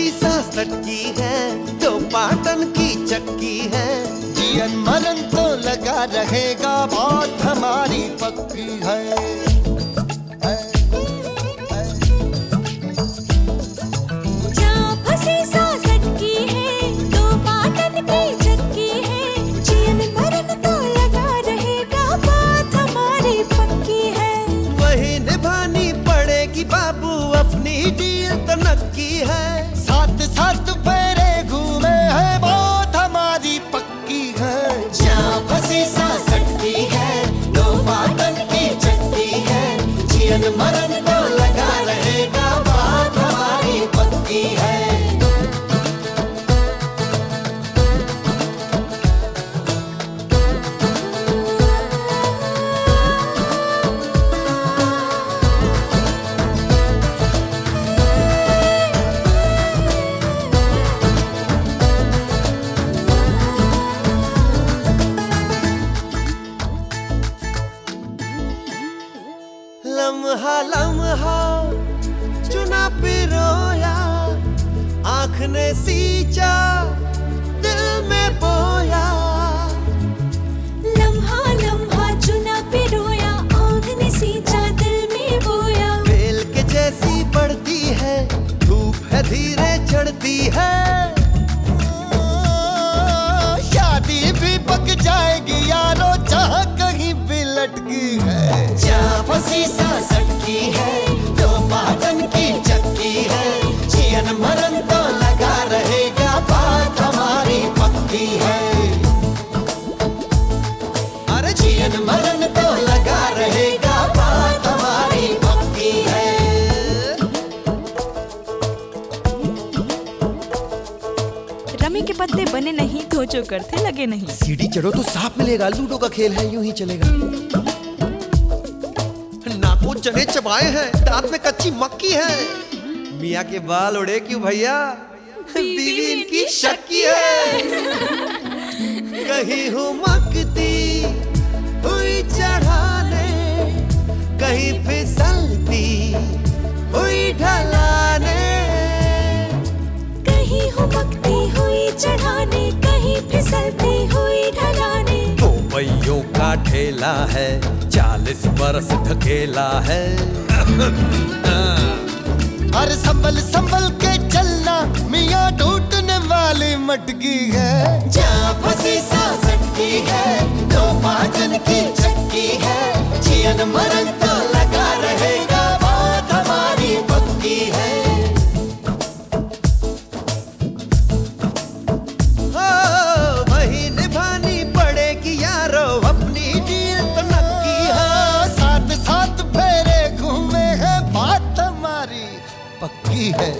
फंसी सांस लटकी है जो पाटन की चक्की है जीवन मरण तो पाटन की चक्की है। जीवन मरण तो लगा रहेगा, बात हमारी पक्की है। वही निभानी पड़ेगी बाबू अपनी डील तो नक्की है Hard to. लम्हा लम्हा चुना पिरोया आँख ने सींचा दिल में बोया। लम्हा लम्हा चुना पिरोया, आँख ने सींचा, दिल में बोया। बेल के जैसी बढ़ती है धूप है धीरे चढ़ती है। शादी भी पक जाएगी यारो जहाँ कहीं भी लटकी है। जहाँ फंसी अटकी है पाटन की चक्की है जीवन मरण तो लगा रहेगा बात हमारी पक्की है। अरे जीवन मरण तो लगा रहेगा बात हमारी पक्की है। रमी के पत्ते बने नहीं तो जो करते लगे नहीं। सीढ़ी चढ़ो तो सांप मिलेगा लूडो का खेल है यूँ ही चलेगा। नाखून चने चबाए हैं। दांत में कच्ची मक्की है। मियाँ के बाल उड़े क्यों भैया? बीवी इनकी शक्की है। कहीं हूँ हुई ठेला है चालीस बरस ढकेला है। अरे संभल संभल के चलना मियाँ टूटने वाली मटकी है। जहाँ फंसी सा है दो पाचन की चक्की है जियन मरण पक्की है।